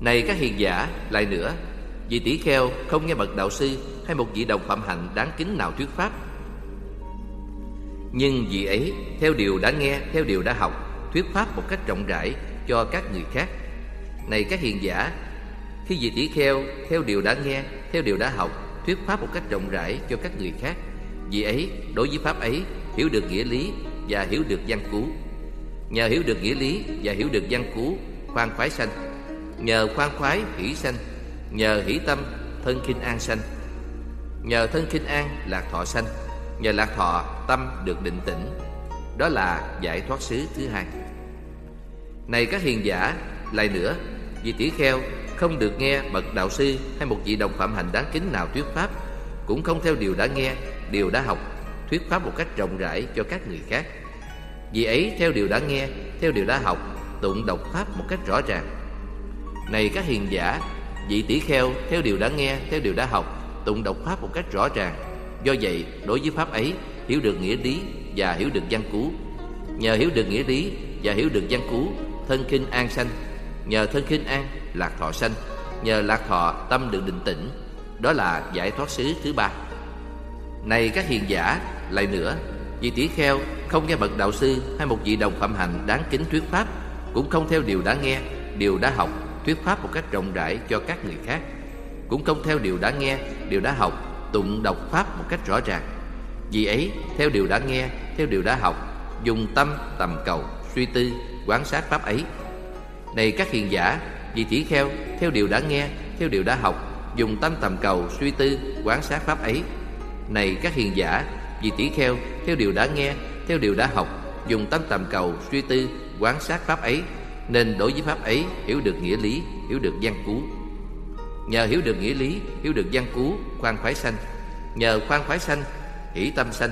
Này các hiền giả, lại nữa, vị tỷ kheo không nghe bậc đạo sư hay một vị đồng phạm hạnh đáng kính nào thuyết pháp. Nhưng vị ấy theo điều đã nghe, theo điều đã học, thuyết pháp một cách rộng rãi cho các người khác. Này các hiền giả, khi vị tỷ kheo theo điều đã nghe, theo điều đã học, thuyết pháp một cách rộng rãi cho các người khác, vị ấy đối với pháp ấy hiểu được nghĩa lý và hiểu được văn cú. Nhờ hiểu được nghĩa lý và hiểu được văn cú, khoan khoái sanh. Nhờ khoan khoái hỷ sanh, nhờ hỷ tâm thân kinh an sanh. Nhờ thân kinh an lạc thọ sanh, nhờ lạc thọ tâm được định tĩnh. Đó là giải thoát xứ thứ hai. Này các hiền giả, lại nữa, vì tỷ kheo không được nghe bậc đạo sư hay một vị đồng phạm hạnh đáng kính nào thuyết pháp, cũng không theo điều đã nghe, điều đã học, thuyết pháp một cách rộng rãi cho các người khác. Vì ấy theo điều đã nghe, theo điều đã học, tụng đọc pháp một cách rõ ràng. Này các hiền giả, vị tỷ kheo theo điều đã nghe, theo điều đã học, tụng đọc pháp một cách rõ ràng. Do vậy, đối với pháp ấy, hiểu được nghĩa lý và hiểu được văn cú. Nhờ hiểu được nghĩa lý và hiểu được văn cú, thân kinh an sanh. Nhờ thân kinh an, lạc thọ sanh. Nhờ lạc thọ, tâm được định tĩnh. Đó là giải thoát xứ thứ ba. Này các hiền giả, lại nữa, vị tỷ kheo không nghe bậc đạo sư hay một vị đồng phạm hành đáng kính thuyết pháp, cũng không theo điều đã nghe, điều đã học, thuyết pháp một cách rộng rãi cho các người khác, cũng không theo điều đã nghe, điều đã học, tụng đọc pháp một cách rõ ràng. Vì ấy, theo điều đã nghe, theo điều đã học, dùng tâm tầm cầu, suy tư, quán sát pháp ấy. Này các hiền giả, vì tỷ kheo theo điều đã nghe, theo điều đã học, dùng tâm tầm cầu, suy tư, quán sát pháp ấy. Này các hiền giả, vì tỷ kheo theo điều đã nghe, theo điều đã học, dùng tâm tầm cầu, suy tư, quán sát pháp ấy, nên đối với pháp ấy hiểu được nghĩa lý, hiểu được văn cú. Nhờ hiểu được nghĩa lý, hiểu được văn cú, khoan khoái sanh. Nhờ khoan khoái sanh, hỷ tâm sanh.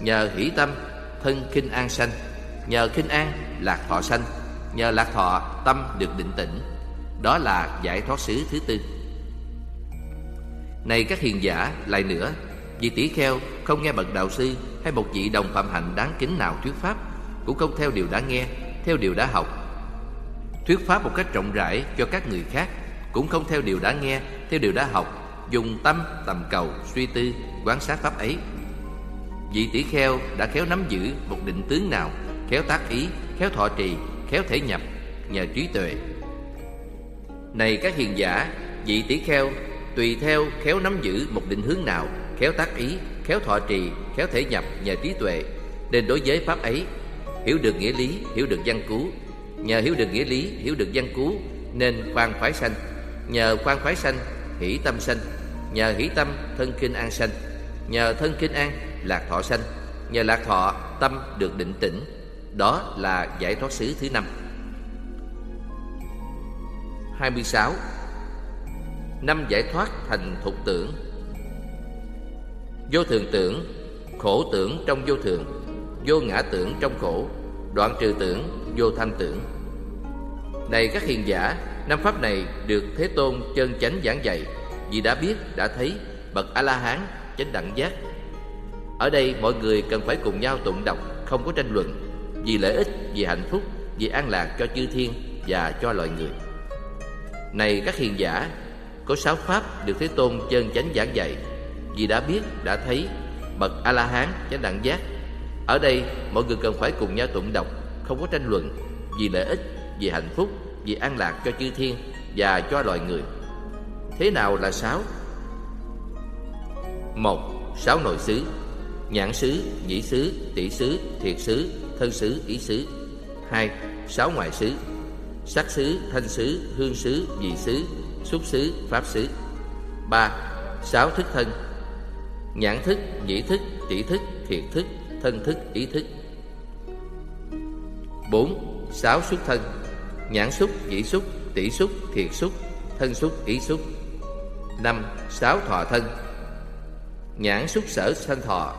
Nhờ hỷ tâm, thân kinh an sanh. Nhờ kinh an, lạc thọ sanh. Nhờ lạc thọ, tâm được định tĩnh. Đó là giải thoát xứ thứ tư. Này các hiền giả, lại nữa, vì tỷ kheo không nghe bậc đạo sư hay một vị đồng phạm hạnh đáng kính nào thuyết pháp, cũng không theo điều đã nghe, theo điều đã học. Thuyết pháp một cách rộng rãi cho các người khác, cũng không theo điều đã nghe, theo điều đã học, dùng tâm tầm cầu, suy tư, quán sát pháp ấy. Vị tỷ kheo đã khéo nắm giữ một định tướng nào, khéo tác ý, khéo thọ trì, khéo thể nhập, nhờ trí tuệ. Này các hiền giả, vị tỷ kheo tùy theo khéo nắm giữ một định hướng nào, khéo tác ý, khéo thọ trì, khéo thể nhập nhờ trí tuệ, nên đối với pháp ấy hiểu được nghĩa lý, hiểu được văn cú. Nhờ hiểu được nghĩa lý, hiểu được văn cú nên khoan khoái sanh. Nhờ khoan khoái sanh, hỷ tâm sanh. Nhờ hỷ tâm, thân kinh an sanh. Nhờ thân kinh an, lạc thọ sanh. Nhờ lạc thọ, tâm được định tĩnh. Đó là giải thoát xứ thứ năm. 26. Năm giải thoát thành thục tưởng Vô thường tưởng, khổ tưởng trong vô thường, vô ngã tưởng trong khổ, đoạn trừ tưởng, vô thanh tưởng. Này các hiền giả, năm pháp này được Thế Tôn chân chánh giảng dạy, vì đã biết, đã thấy bậc A La Hán chánh đẳng giác. Ở đây mọi người cần phải cùng nhau tụng đọc, không có tranh luận, vì lợi ích, vì hạnh phúc, vì an lạc cho chư thiên và cho loài người. Này các hiền giả, có sáu pháp được Thế Tôn chân chánh giảng dạy, vì đã biết, đã thấy bậc A La Hán chánh đẳng giác. Ở đây mọi người cần phải cùng nhau tụng đọc, không có tranh luận, vì lợi ích, vì hạnh phúc, vì an lạc cho chư thiên và cho loài người. Thế nào là sáu? Một, sáu nội xứ Nhãn xứ, nhĩ xứ, tỷ xứ, thiệt xứ, thân xứ, ý xứ Hai, sáu ngoại xứ Sắc xứ, thanh xứ, hương xứ, vị xứ, xúc xứ, pháp xứ Ba, sáu thức thân Nhãn thức, nhĩ thức, tỷ thức, thiệt thức, thân thức, ý thức. Bốn Sáu xúc thân Nhãn xúc, nhĩ xúc, tỷ xúc, thiệt xúc, thân xúc, ý xúc. Năm Sáu thọ thân Nhãn xúc sở sanh thọ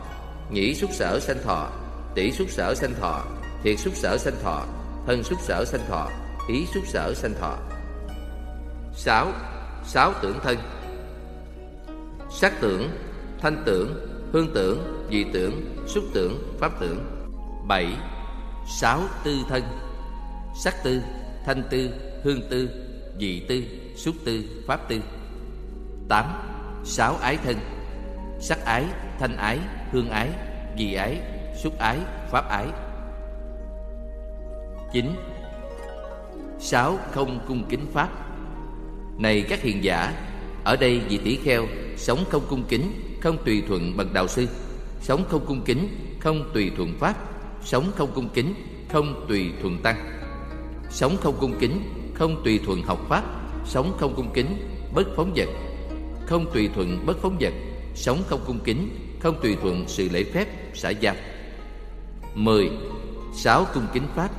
Nhĩ xúc sở sanh thọ Tỷ xúc sở sanh thọ Thiệt xúc sở sanh thọ Thân xúc sở sanh thọ Ý xúc sở sanh thọ. Sáu Sáu tưởng thân Sắc tưởng Thanh tưởng Hương tưởng Vị tưởng Xúc tưởng Pháp tưởng. Bảy Sáu tư thân. Sắc tư Thanh tư Hương tư Dị tư, xúc tư, pháp tư. 8. Sáu ái thân. Sắc ái, thanh ái, hương ái, dị ái, xúc ái, pháp ái. 9. Sáu không cung kính pháp. Này các hiền giả Ở đây vị tỷ kheo Sống không cung kính Không tùy thuận bậc đạo sư. Sống không cung kính, Không tùy thuận pháp. Sống không cung kính, Không tùy thuận tăng. Sống không cung kính, Không tùy thuận học pháp. Sống không cung kính, Bất phóng vật. Không tùy thuận bất phóng vật. Sống không cung kính, Không tùy thuận sự lễ phép, xã giao. 10. Sáu cung kính pháp.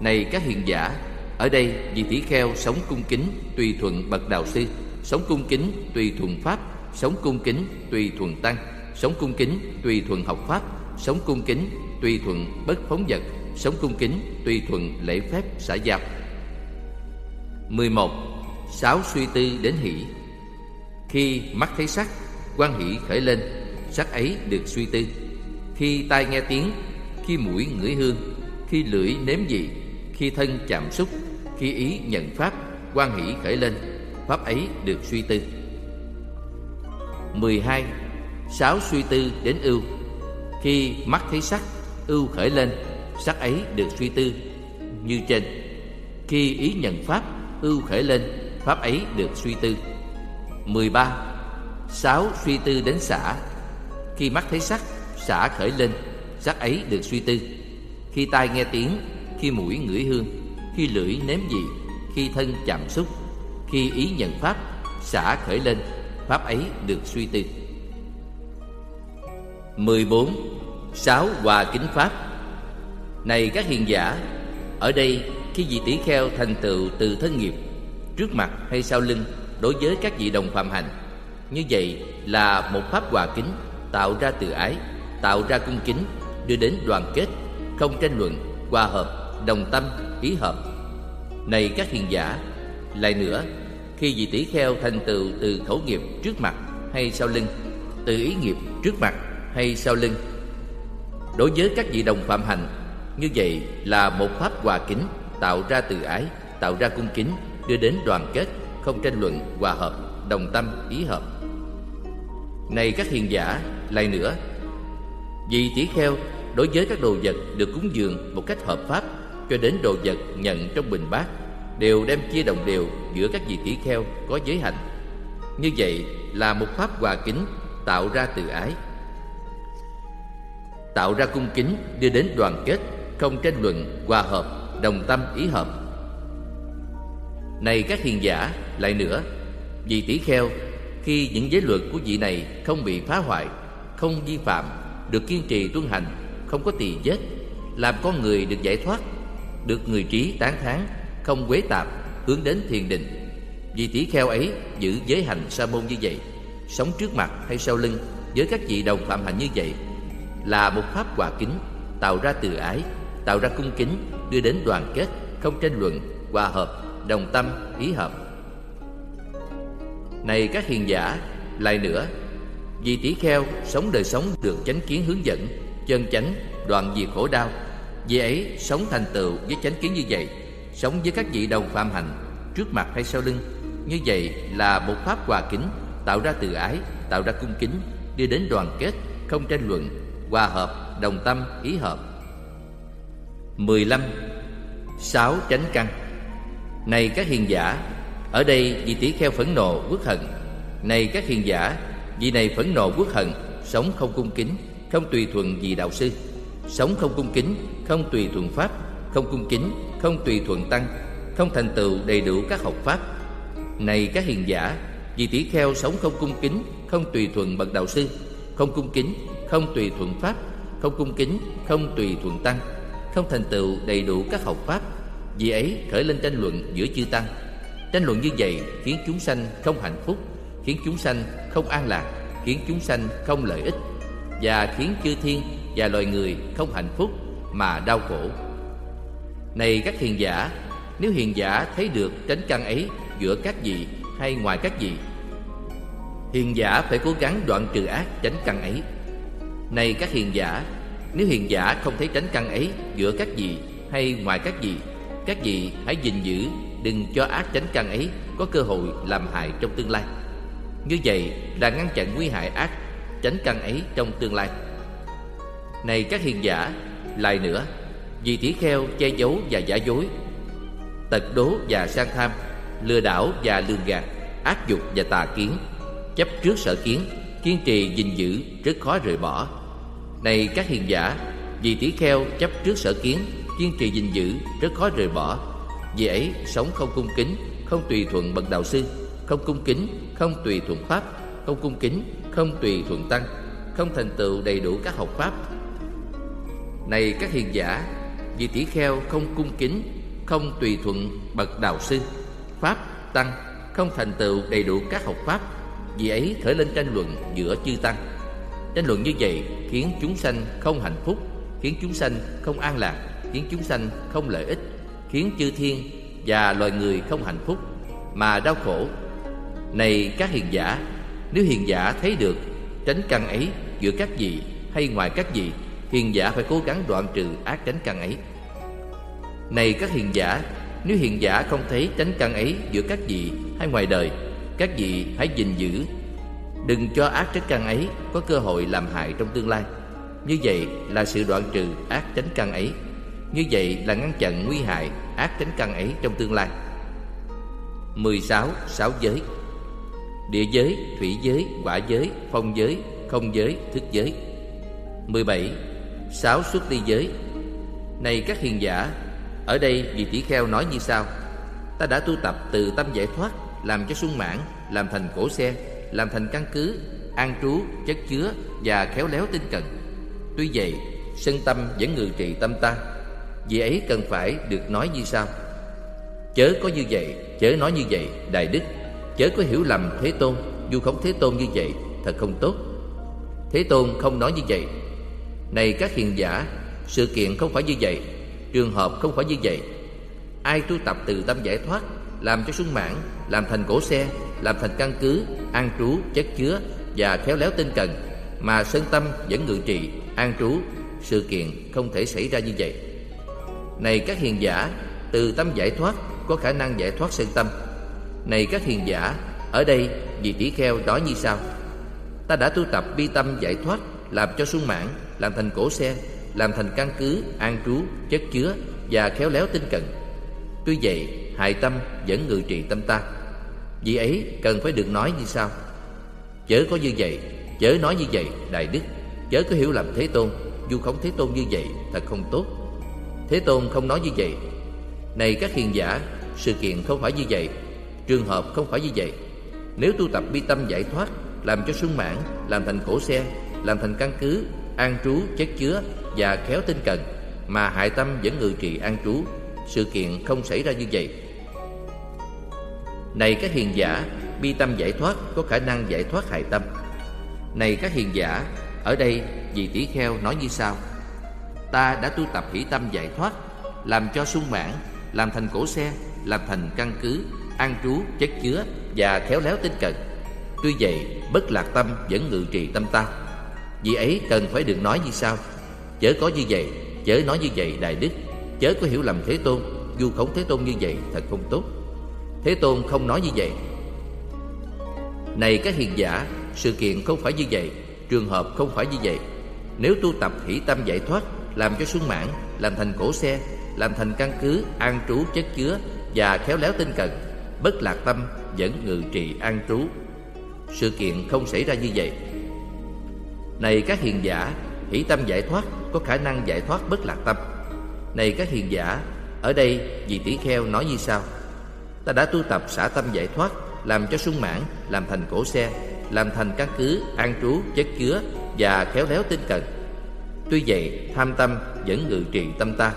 Này các hiền giả, Ở đây vị tỷ kheo sống cung kính, Tùy thuận bậc đạo sư. Sống cung kính, tùy thuận pháp. Sống cung kính, tùy thuận tăng. Sống cung kính tùy thuận học pháp, Sống cung kính tùy thuận bất phóng vật, Sống cung kính tùy thuận lễ phép xã giao 11. Sáu suy tư đến hỷ Khi mắt thấy sắc, quan hỷ khởi lên, Sắc ấy được suy tư Khi tai nghe tiếng, Khi mũi ngửi hương, Khi lưỡi nếm vị, Khi thân chạm xúc, Khi ý nhận pháp, quan hỷ khởi lên, Pháp ấy được suy tư 12. Sáu suy tư đến ưu. Khi mắt thấy sắc, Ưu khởi lên, Sắc ấy được suy tư Như trên. Khi ý nhận pháp, Ưu khởi lên, Pháp ấy được suy tư. 13. Sáu suy tư đến xả. Khi mắt thấy sắc, Xả khởi lên, Sắc ấy được suy tư. Khi tai nghe tiếng, Khi mũi ngửi hương, Khi lưỡi nếm vị, Khi thân chạm xúc, Khi ý nhận pháp, Xả khởi lên, Pháp ấy được suy tư. 14. Sáu Hòa kính Pháp Này các hiền giả, Ở đây khi vị tỷ kheo thành tựu từ thân nghiệp, Trước mặt hay sau lưng Đối với các vị đồng phạm hành, Như vậy là một pháp hòa kính Tạo ra từ ái, Tạo ra cung kính, Đưa đến đoàn kết, Không tranh luận, Hòa hợp, Đồng tâm, Ý hợp Này các hiền giả, Lại nữa, Khi vị tỷ kheo thành tựu từ khẩu nghiệp trước mặt hay sau lưng, Từ ý nghiệp trước mặt hay sau lưng? Đối với các vị đồng phạm hành, Như vậy là một pháp hòa kính Tạo ra từ ái, Tạo ra cung kính, Đưa đến đoàn kết, Không tranh luận, Hòa hợp, Đồng tâm, Ý hợp. Này các hiền giả, Lại nữa, Vị tỷ kheo Đối với các đồ vật được cúng dường một cách hợp pháp Cho đến đồ vật nhận trong bình bát Đều đem chia đồng đều giữa các vị tỷ kheo có giới hạnh. Như vậy là một pháp hòa kính Tạo ra từ ái tạo ra cung kính đưa đến đoàn kết, không tranh luận, hòa hợp, đồng tâm, ý hợp. Này các hiền giả, lại nữa vị tỷ kheo, khi những giới luật của vị này không bị phá hoại, không vi phạm, được kiên trì tuân hành, không có tỳ vết, làm con người được giải thoát, được người trí tán thán, không quế tạp, hướng đến thiền định vị tỷ kheo ấy giữ giới hành sa môn như vậy, sống trước mặt hay sau lưng với các vị đồng phạm hạnh như vậy là một pháp hòa kính, tạo ra từ ái, tạo ra cung kính, đưa đến đoàn kết, không tranh luận, hòa hợp, đồng tâm, ý hợp. Này các hiền giả, lại nữa, vì tỷ kheo sống đời sống được chánh kiến hướng dẫn, chân chánh đoạn diệt khổ đau, vì ấy sống thành tựu với chánh kiến như vậy, sống với các vị đồng phạm hành trước mặt hay sau lưng, như vậy là một pháp hòa kính, tạo ra từ ái, tạo ra cung kính, đưa đến đoàn kết, không tranh luận hòa hợp, đồng tâm, ý hợp. 15. Sáu tránh căn. Này các hiền giả Ở đây vị tỷ kheo phẫn nộ quốc hận. Này các hiền giả Vị này phẫn nộ quốc hận Sống không cung kính Không tùy thuận vì đạo sư. Sống không cung kính Không tùy thuận pháp Không cung kính Không tùy thuận tăng Không thành tựu đầy đủ các học pháp. Này các hiền giả Vị tỷ kheo sống không cung kính Không tùy thuận bậc đạo sư Không cung kính không tùy thuận pháp, không cung kính, không tùy thuận tăng, không thành tựu đầy đủ các học pháp. Vì ấy, khởi lên tranh luận giữa chư tăng. Tranh luận như vậy khiến chúng sanh không hạnh phúc, khiến chúng sanh không an lạc, khiến chúng sanh không lợi ích, và khiến chư thiên và loài người không hạnh phúc mà đau khổ. Này các hiền giả, nếu hiền giả thấy được tránh căn ấy giữa các vị hay ngoài các vị, hiền giả phải cố gắng đoạn trừ ác tránh căn ấy này các hiền giả Nếu hiền giả không thấy tránh căn ấy Giữa các vị hay ngoài các vị Các vị hãy gìn giữ đừng cho ác tránh căn ấy có cơ hội làm hại trong tương lai. Như vậy là ngăn chặn nguy hại ác tránh căn ấy trong tương lai. Này các hiền giả, lại nữa, vì tỷ kheo che giấu và giả dối, tật đố và sang tham, lừa đảo và lường gạt, ác dục và tà kiến, chấp trước sở kiến, kiên trì gìn giữ rất khó rời bỏ. Này các hiền giả, vì tỷ kheo chấp trước sở kiến, kiên trì gìn giữ rất khó rời bỏ. Vì ấy sống không cung kính, không tùy thuận bậc đạo sư, không cung kính, không tùy thuận pháp, không cung kính, không tùy thuận tăng, không thành tựu đầy đủ các học pháp. Này các hiền giả, vì tỷ kheo không cung kính, không tùy thuận bậc đạo sư, pháp, tăng, không thành tựu đầy đủ các học pháp, vì ấy khởi lên tranh luận giữa chư tăng. Tranh luận như vậy khiến chúng sanh không hạnh phúc, khiến chúng sanh không an lạc, khiến chúng sanh không lợi ích, khiến chư thiên và loài người không hạnh phúc mà đau khổ. Này các hiền giả, nếu hiền giả thấy được tránh căn ấy giữa các vị hay ngoài các vị, hiền giả phải cố gắng đoạn trừ ác tránh căn ấy. Này các hiền giả, nếu hiền giả không thấy tránh căn ấy giữa các vị hay ngoài đời, các vị hãy gìn giữ Đừng cho ác tránh căn ấy có cơ hội làm hại trong tương lai. Như vậy là sự đoạn trừ ác tránh căn ấy. Như vậy là ngăn chặn nguy hại ác tránh căn ấy trong tương lai. 16. Sáu giới. Địa giới, thủy giới, quả giới, phong giới, không giới, thức giới. 17. Sáu xuất ly giới. Này các hiền giả Ở đây vị tỷ kheo nói như sau. Ta đã tu tập từ tâm giải thoát Làm cho sung mãn Làm thành cổ xe. Làm thành căn cứ An trú, chất chứa Và khéo léo tinh cần Tuy vậy Sân tâm vẫn ngự trị tâm ta. Vì ấy cần phải được nói như sau. Chớ có như vậy Chớ nói như vậy Đại Đức. Chớ có hiểu lầm Thế Tôn du khống Thế Tôn như vậy Thật không tốt. Thế Tôn không nói như vậy. Này các hiền giả Sự kiện không phải như vậy Trường hợp không phải như vậy. Ai tu tập từ tâm giải thoát làm cho sung mãn, Làm thành cổ xe, Làm thành căn cứ, An trú, chất chứa Và khéo léo tinh cần. Mà sân tâm vẫn ngự trị, An trú, Sự kiện không thể xảy ra như vậy. Này các hiền giả, Từ tâm giải thoát Có khả năng giải thoát sân tâm. Này các hiền giả, Ở đây vị tỷ kheo nói như sau. Ta đã tu tập bi tâm giải thoát, Làm cho sung mãn, Làm thành cổ xe, Làm thành căn cứ, An trú, Chất chứa Và khéo léo tinh cần. Tuy vậy hại tâm vẫn ngự trị tâm ta. Vì ấy cần phải được nói như sau. Chớ có như vậy, Chớ nói như vậy, Đại Đức, Chớ có hiểu lầm Thế Tôn, Dù không Thế Tôn như vậy, Thật không tốt. Thế Tôn không nói như vậy. Này các hiền giả, Sự kiện không phải như vậy, Trường hợp không phải như vậy. Nếu tu tập bi tâm giải thoát, Làm cho sung mãn, Làm thành cổ xe Làm thành căn cứ, An trú, chất chứa Và khéo tinh cần, Mà hại tâm vẫn ngự trị an trú, sự kiện không xảy ra như vậy. Này các hiền giả, Bi tâm giải thoát có khả năng giải thoát hại tâm. Này các hiền giả, Ở đây vị tỷ kheo nói như sau. Ta đã tu tập hỷ tâm giải thoát, Làm cho sung mãn, Làm thành cổ xe, Làm thành căn cứ, An trú, chất chứa Và khéo léo tinh cần. Tuy vậy, bất lạc tâm vẫn ngự trì tâm ta. Vì ấy cần phải được nói như sau. Chớ có như vậy, Chớ nói như vậy, Đại Đức. Chớ có hiểu lầm Thế Tôn Dù khổng Thế Tôn như vậy thật không tốt. Thế Tôn không nói như vậy. Này các hiền giả, Sự kiện không phải như vậy, Trường hợp không phải như vậy. Nếu tu tập hỷ tâm giải thoát, Làm cho sung mãn, Làm thành cổ xe, Làm thành căn cứ, An trú, chất chứa Và khéo léo tinh cần, Bất lạc tâm vẫn ngự trị an trú. Sự kiện không xảy ra như vậy. Này các hiền giả, Hỷ tâm giải thoát Có khả năng giải thoát bất lạc tâm. Này các hiền giả, Ở đây vị tỷ kheo nói như sau. Ta đã tu tập xả tâm giải thoát, Làm cho sung mãn, Làm thành cổ xe, Làm thành căn cứ, An trú chất chứa Và khéo léo tinh cần. Tuy vậy, tham tâm vẫn ngự trị tâm ta.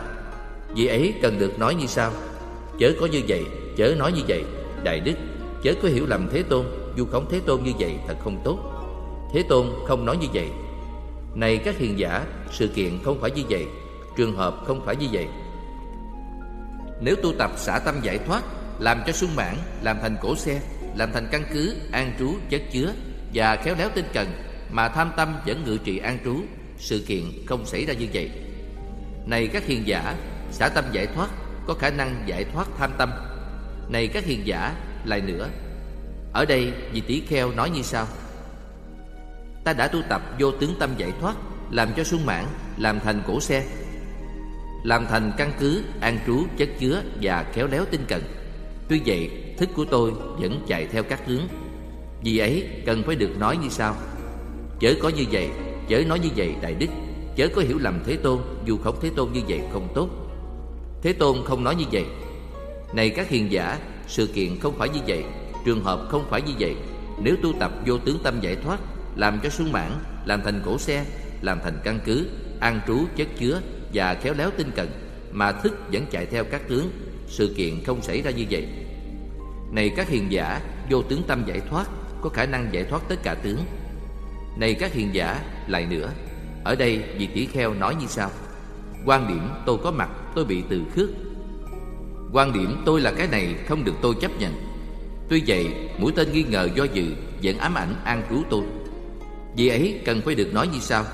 Vì ấy cần được nói như sau. Chớ có như vậy, Chớ nói như vậy, Đại Đức, Chớ có hiểu lầm Thế Tôn du khống Thế Tôn như vậy thật không tốt. Thế Tôn không nói như vậy. Này các hiền giả, Sự kiện không phải như vậy, Trường hợp không phải như vậy. Nếu tu tập xả tâm giải thoát làm cho sung mãn, Làm thành cổ xe, Làm thành căn cứ, An trú, chất chứa Và khéo léo tinh cần Mà tham tâm vẫn ngự trị an trú. Sự kiện không xảy ra như vậy. Này các hiền giả, Xả tâm giải thoát, Có khả năng giải thoát tham tâm. Này các hiền giả, Lại nữa. Ở đây, vị tỷ kheo nói như sau. Ta đã tu tập vô tướng tâm giải thoát, Làm cho sung mãn, Làm thành cổ xe, Làm thành căn cứ, An trú, chất chứa Và khéo léo tinh cần. Tuy vậy, thức của tôi vẫn chạy theo các tướng Vì ấy, cần phải được nói như sau. Chớ có như vậy, Chớ nói như vậy, đại đức. Chớ có hiểu lầm Thế Tôn, Dù không Thế Tôn như vậy không tốt. Thế Tôn không nói như vậy. Này các hiền giả, Sự kiện không phải như vậy, Trường hợp không phải như vậy. Nếu tu tập vô tướng tâm giải thoát, Làm cho sung mãn, Làm thành cổ xe, Làm thành căn cứ, An trú, chất chứa Và khéo léo tinh cần, Mà thức vẫn chạy theo các tướng sự kiện không xảy ra như vậy. Này các hiền giả, Vô tướng tâm giải thoát, Có khả năng giải thoát tất cả tướng. Này các hiền giả, Lại nữa, Ở đây vị tỷ kheo nói như sau. Quan điểm tôi có mặt, tôi bị từ khước. Quan điểm tôi là cái này không được tôi chấp nhận. Tuy vậy, mũi tên nghi ngờ do dự, Vẫn ám ảnh an trú tôi. Vì ấy cần phải được nói như sau.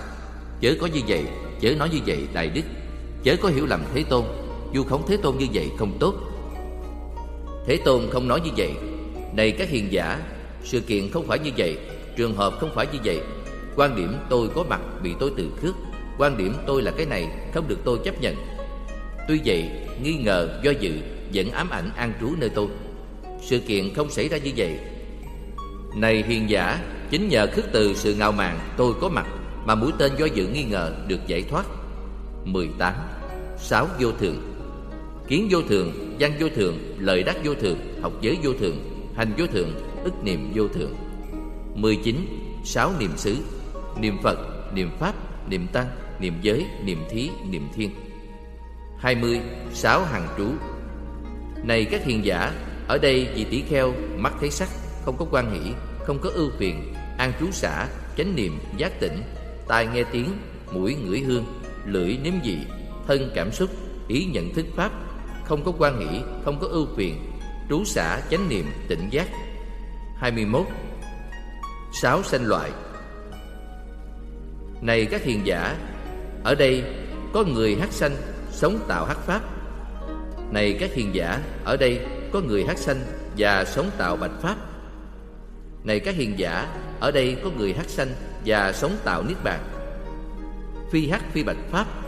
Chớ có như vậy, Chớ nói như vậy, đại đức. Chớ có hiểu lầm Thế Tôn. Dù khống Thế Tôn như vậy không tốt. Thế Tôn không nói như vậy. Này các hiền giả, Sự kiện không phải như vậy, Trường hợp không phải như vậy. Quan điểm tôi có mặt bị tôi từ khước. Quan điểm tôi là cái này, Không được tôi chấp nhận. Tuy vậy, nghi ngờ, do dự, Vẫn ám ảnh an trú nơi tôi. Sự kiện không xảy ra như vậy. Này hiền giả, Chính nhờ khước từ sự ngạo mạn tôi có mặt Mà mũi tên do dự nghi ngờ được giải thoát. 18 sáu vô thường Kiến vô thường, văn vô thường, lời đắc vô thường, học giới vô thường, hành vô thường, ức niệm vô thường 19. Sáu niệm xứ Niệm Phật, niệm Pháp, niệm Tăng, niệm giới, niệm thí, niệm thiên 20. Sáu hằng trú Này các hiền giả Ở đây vị tỷ kheo mắt thấy sắc Không có quan hỷ, không có ưu phiền An trú xả, chánh niệm, giác tỉnh Tai nghe tiếng, mũi ngửi hương Lưỡi nếm vị, thân cảm xúc Ý nhận thức pháp không có quan hỷ, không có ưu phiền Trú xả, chánh niệm, tỉnh giác. 21. Sáu sanh loại. Này các hiền giả Ở đây có người hát sanh Sống tạo hát pháp. Này các hiền giả Ở đây có người hát sanh Và sống tạo bạch pháp. Này các hiền giả Ở đây có người hát sanh Và sống tạo niết bàn. Phi hát phi bạch pháp.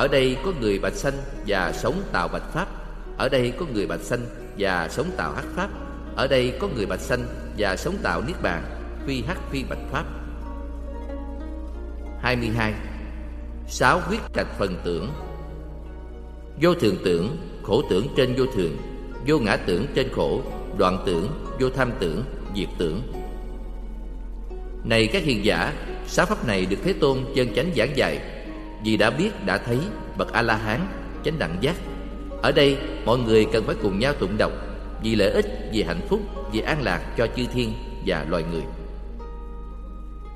Ở đây có người bạch sanh Và sống tạo bạch pháp. Ở đây có người bạch sanh Và sống tạo hắc pháp. Ở đây có người bạch sanh Và sống tạo niết bàn Phi hắc phi bạch pháp. 22 Sáu quyết trạch phần tưởng. Vô thường tưởng, khổ tưởng trên vô thường. Vô ngã tưởng trên khổ Đoạn tưởng, vô tham tưởng, diệt tưởng. Này các hiền giả Sáu pháp này được Thế Tôn chân chánh giảng dạy. Vì đã biết, đã thấy Bậc A-la-hán, chánh đẳng giác. Ở đây mọi người cần phải cùng nhau tụng đọc Vì lợi ích, vì hạnh phúc, vì an lạc cho chư thiên và loài người.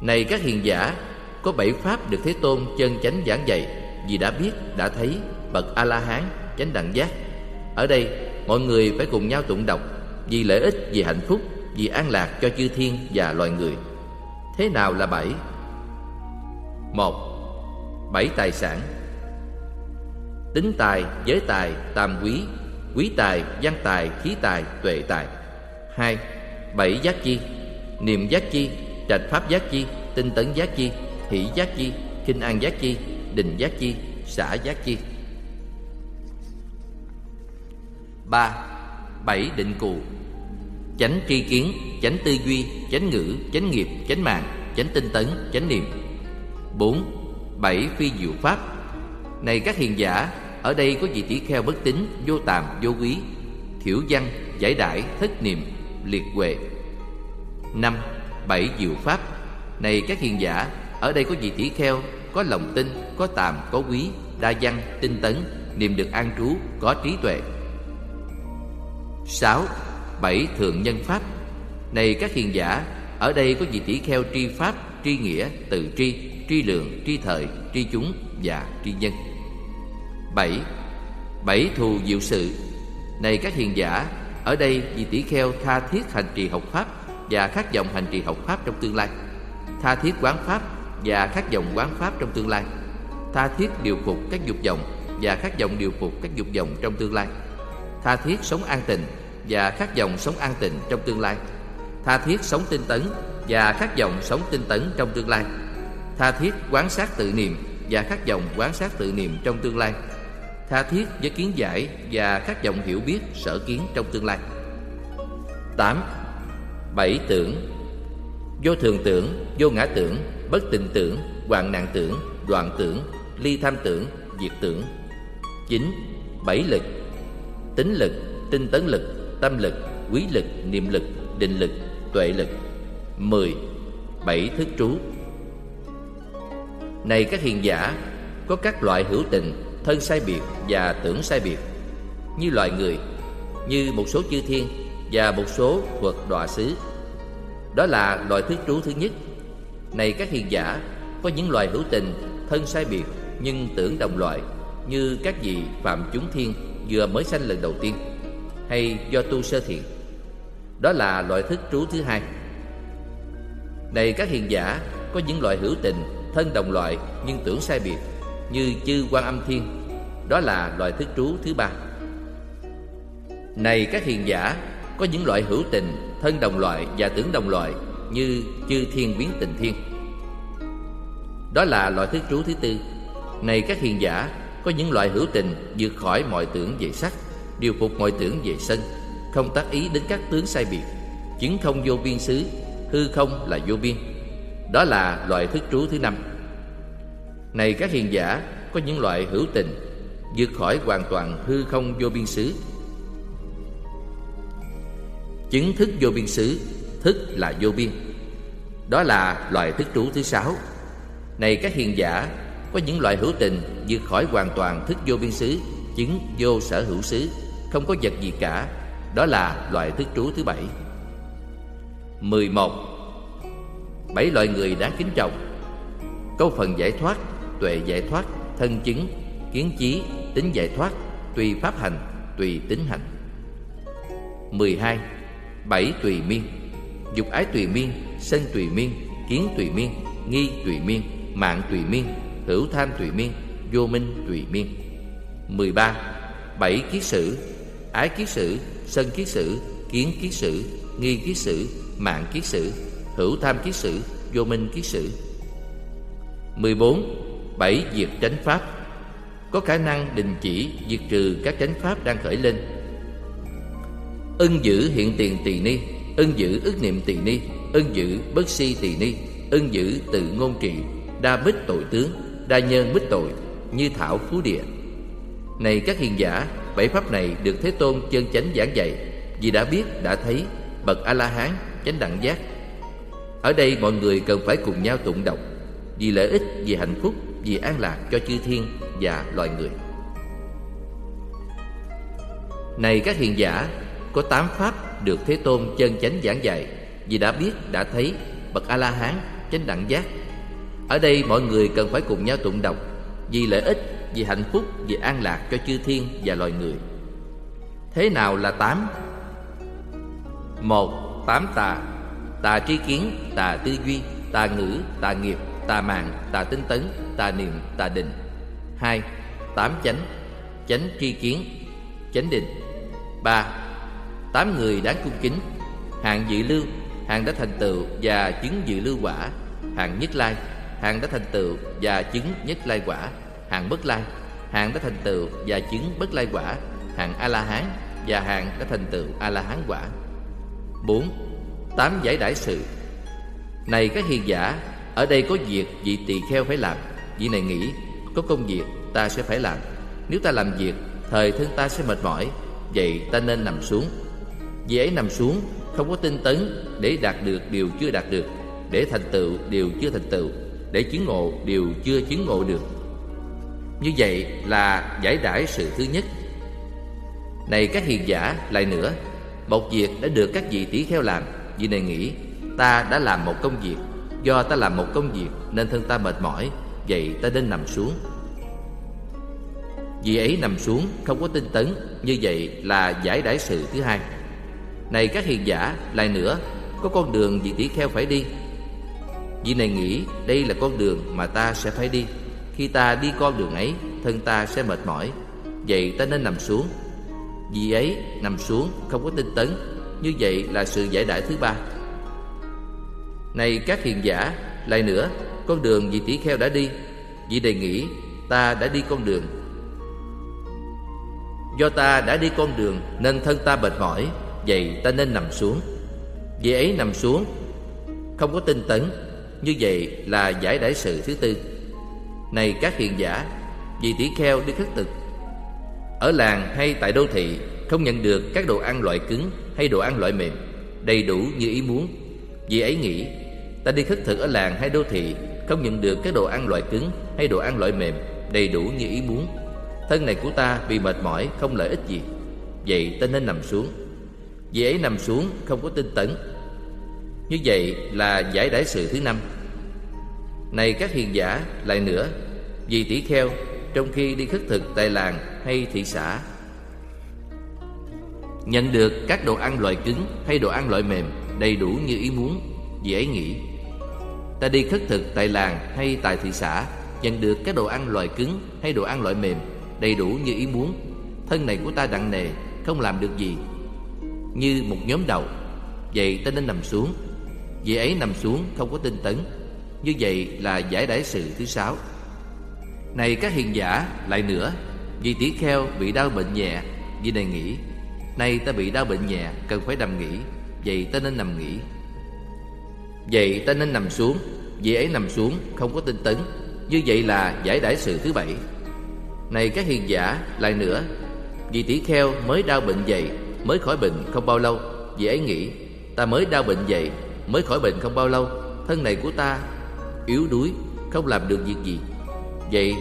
Này các hiền giả Có bảy pháp được Thế Tôn chân chánh giảng dạy Vì đã biết, đã thấy bậc a la hán chánh đẳng giác. Ở đây mọi người phải cùng nhau tụng đọc vì lợi ích vì hạnh phúc vì an lạc cho chư thiên và loài người. Thế nào là bảy? Một bảy tài sản. Tính tài giới tài tam quý quý tài văn tài khí tài tuệ tài. Hai bảy giác chi niệm giác chi trạch pháp giác chi tinh tấn giác chi hỷ giác chi kinh an giác chi định giác chi xã giác chi. Ba Bảy định cụ. Chánh tri kiến, chánh tư duy, chánh ngữ, chánh nghiệp, chánh mạng, chánh tinh tấn, chánh niệm. Bốn Bảy phi diệu pháp. Này các hiền giả Ở đây có vị tỷ kheo bất tín, vô tàm, vô quý Thiểu văn, giải đãi, thất niệm, liệt huệ. Năm Bảy diệu pháp. Này các hiền giả Ở đây có vị tỷ kheo Có lòng tin, có tàm, có quý Đa văn, tinh tấn Niệm được an trú, có trí tuệ. Sáu Bảy thượng nhân pháp. Này các hiền giả Ở đây có vị tỷ kheo tri pháp, tri nghĩa, tự tri, tri lượng, tri thời, tri chúng và tri nhân. 7. Bảy thù diệu sự. Này các hiền giả Ở đây vị tỷ kheo tha thiết hành trì học pháp Và khát vọng hành trì học pháp trong tương lai. Tha thiết quán pháp và khát vọng quán pháp trong tương lai. Tha thiết điều phục các dục vọng Và khát vọng điều phục các dục vọng trong tương lai. Tha thiết sống an tịnh và khát vọng sống an tịnh trong tương lai. Tha thiết sống tinh tấn và khát vọng sống tinh tấn trong tương lai. Tha thiết quán sát tự niệm và khát vọng quán sát tự niệm trong tương lai. Tha thiết với kiến giải và khát vọng hiểu biết sở kiến trong tương lai. 8. Bảy tưởng. Vô thường tưởng, vô ngã tưởng, bất tình tưởng, hoạn nạn tưởng, đoạn tưởng, ly tham tưởng, diệt tưởng. 9. Bảy lực. Tính lực, tinh tấn lực, tâm lực, quý lực, niệm lực, định lực, tuệ lực. 10. Bảy thức trú. Này các hiền giả, Có các loại hữu tình, Thân sai biệt và tưởng sai biệt, Như loài người, Như một số chư thiên Và một số thuật đọa xứ. Đó là loại thức trú thứ nhất. Này các hiền giả, Có những loài hữu tình, Thân sai biệt, Nhưng tưởng đồng loại, Như các vị phạm chúng thiên Vừa mới sanh lần đầu tiên, Hay do tu sơ thiện đó là loại thức trú thứ hai. Này các hiền giả, Có những loại hữu tình Thân đồng loại nhưng tưởng sai biệt, Như chư quan âm thiên. Đó là loại thức trú thứ ba. Này các hiền giả, Có những loại hữu tình, Thân đồng loại và tưởng đồng loại Như chư thiên biến tình thiên. Đó là loại thức trú thứ tư. Này các hiền giả, Có những loại hữu tình vượt khỏi mọi tưởng về sắc, Điều phục mọi tưởng về sân, không tác ý đến các tướng sai biệt. Chứng không vô biên xứ, hư không là vô biên đó là loại thức trú thứ năm. Này các hiền giả, có những loại hữu tình, vượt khỏi hoàn toàn hư không vô biên xứ. Chứng thức vô biên xứ, thức là vô biên. Đó là loại thức trú thứ sáu. Này các hiền giả, có những loại hữu tình vượt khỏi hoàn toàn thức vô biên xứ, chứng vô sở hữu xứ, không có vật gì cả. Đó là loại thức trú thứ bảy. 11. Bảy loại người đáng kính trọng Câu phần giải thoát, tuệ giải thoát, thân chứng, kiến chí, tính giải thoát Tùy pháp hành, tùy tính hành 12. Bảy tùy miên Dục ái tùy miên, sân tùy miên, kiến tùy miên, nghi tùy miên, mạng tùy miên, hữu tham tùy miên, vô minh tùy miên 13. Bảy kiết sử Ái kiết sử, sân kiết sử, kiến kiết sử, nghi kiết sử, mạng kiết sử, hữu tham kiết sử, vô minh kiết sử. 14. Bảy diệt chánh pháp Có khả năng đình chỉ, diệt trừ các chánh pháp đang khởi lên Ân giữ hiện tiền tỳ ni Ân giữ ức niệm tỳ ni Ân giữ bất si tỳ ni Ân giữ tự ngôn trị Đa bích tội tướng Đa nhân bích tội Như thảo phú địa Này các hiền giả Bảy pháp này được Thế Tôn chân chánh giảng dạy Vì đã biết, đã thấy Bậc A-la-hán, chánh đẳng giác ở đây mọi người cần phải cùng nhau tụng đọc Vì lợi ích, vì hạnh phúc, vì an lạc cho chư thiên và loài người Này các hiền giả Có tám pháp được Thế Tôn chân chánh giảng dạy Vì đã biết, đã thấy Bậc A-la-hán, chánh đẳng giác Ở đây mọi người cần phải cùng nhau tụng đọc Vì lợi ích, vì hạnh phúc, vì an lạc cho chư thiên và loài người. Thế nào là tám? Một, tám tà Tà tri kiến, tà tư duy, tà ngữ, tà nghiệp, tà mạng, tà tinh tấn, tà niệm, tà định Hai, tám chánh Chánh tri kiến, chánh định Ba, tám người đáng cung kính Hạng dự lưu, hạng đã thành tựu và chứng dự lưu quả Hạng nhất lai, hạng đã thành tựu và chứng nhất lai quả Hạng bất lai, hạng đã thành tựu và chứng bất lai quả hạng a la hán và hạng đã thành tựu a la hán quả 4. Tám giải đãi sự. Này các hiền giả, Ở đây có việc vị tỳ kheo phải làm. Vị này nghĩ, Có công việc ta sẽ phải làm. Nếu ta làm việc, Thời thân ta sẽ mệt mỏi, Vậy ta nên nằm xuống. Vị ấy nằm xuống, Không có tinh tấn Để đạt được điều chưa đạt được, Để thành tựu điều chưa thành tựu, Để chứng ngộ điều chưa chứng ngộ được. Như vậy là giải đãi sự thứ nhất. Này các hiền giả, lại nữa, Một việc đã được các vị tỷ kheo làm vì này nghĩ, Ta đã làm một công việc. Do ta làm một công việc Nên thân ta mệt mỏi, Vậy ta nên nằm xuống. Vì ấy nằm xuống không có tinh tấn, Như vậy là giải đãi sự thứ hai. Này các hiền giả, lại nữa, Có con đường vị tỷ kheo phải đi? Vì này nghĩ, đây là con đường mà ta sẽ phải đi. Khi ta đi con đường ấy, Thân ta sẽ mệt mỏi. Vậy ta nên nằm xuống. Vì ấy, nằm xuống không có tinh tấn như vậy là sự giải đãi thứ ba. Này các hiền giả, Lại nữa, Con đường vị tỷ kheo đã đi, Vị đề nghị Ta đã đi con đường. Do ta đã đi con đường Nên thân ta mệt mỏi, Vậy ta nên nằm xuống. Vị ấy nằm xuống, Không có tinh tấn, Như vậy là giải đãi sự thứ tư. Này các hiền giả, Vị tỷ kheo đi khất thực. Ở làng hay tại đô thị không nhận được các đồ ăn loại cứng Hay đồ ăn loại mềm, Đầy đủ như ý muốn. Vì ấy nghĩ, Ta đi khất thực ở làng hay đô thị, Không nhận được các đồ ăn loại cứng Hay đồ ăn loại mềm, Đầy đủ như ý muốn. Thân này của ta bị mệt mỏi, Không lợi ích gì. Vậy ta nên nằm xuống. Vì ấy nằm xuống, không có tinh tấn. Như vậy là giải đãi sự thứ năm. Này các hiền giả, Lại nữa, Vì tỷ kheo, Trong khi đi khất thực tại làng hay thị xã Nhận được các đồ ăn loại cứng Hay đồ ăn loại mềm, Đầy đủ như ý muốn Vì ấy nghĩ. Ta đi khất thực tại làng hay tại thị xã, Nhận được các đồ ăn loại cứng hay đồ ăn loại mềm, Đầy đủ như ý muốn. Thân này của ta nặng nề, Không làm được gì. Như một nhóm đầu. Vậy ta nên nằm xuống. Vị ấy nằm xuống, không có tinh tấn. Như vậy là giải đãi sự thứ sáu. Này các hiền giả, Lại nữa. Vì tỷ kheo bị đau bệnh nhẹ Vì này nghĩ Nay ta bị đau bệnh nhẹ, Cần phải nằm nghỉ. Vậy ta nên nằm nghỉ. Vậy ta nên nằm xuống. Vì ấy nằm xuống, không có tinh tấn. Như vậy là giải đãi sự thứ bảy. Này các hiền giả, Lại nữa. Vì tỷ kheo mới đau bệnh dậy Mới khỏi bệnh không bao lâu. Vì ấy nghĩ, Ta mới đau bệnh dậy Mới khỏi bệnh không bao lâu. Thân này của ta yếu đuối, Không làm được việc gì. Vậy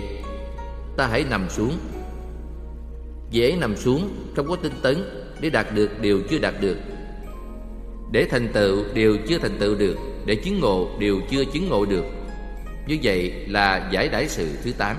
ta hãy nằm xuống. Vị ấy nằm xuống, Không có tinh tấn. Để đạt được điều chưa đạt được. Để thành tựu, điều chưa thành tựu được. Để chứng ngộ, điều chưa chứng ngộ được. Như vậy là giải đãi sự thứ tám.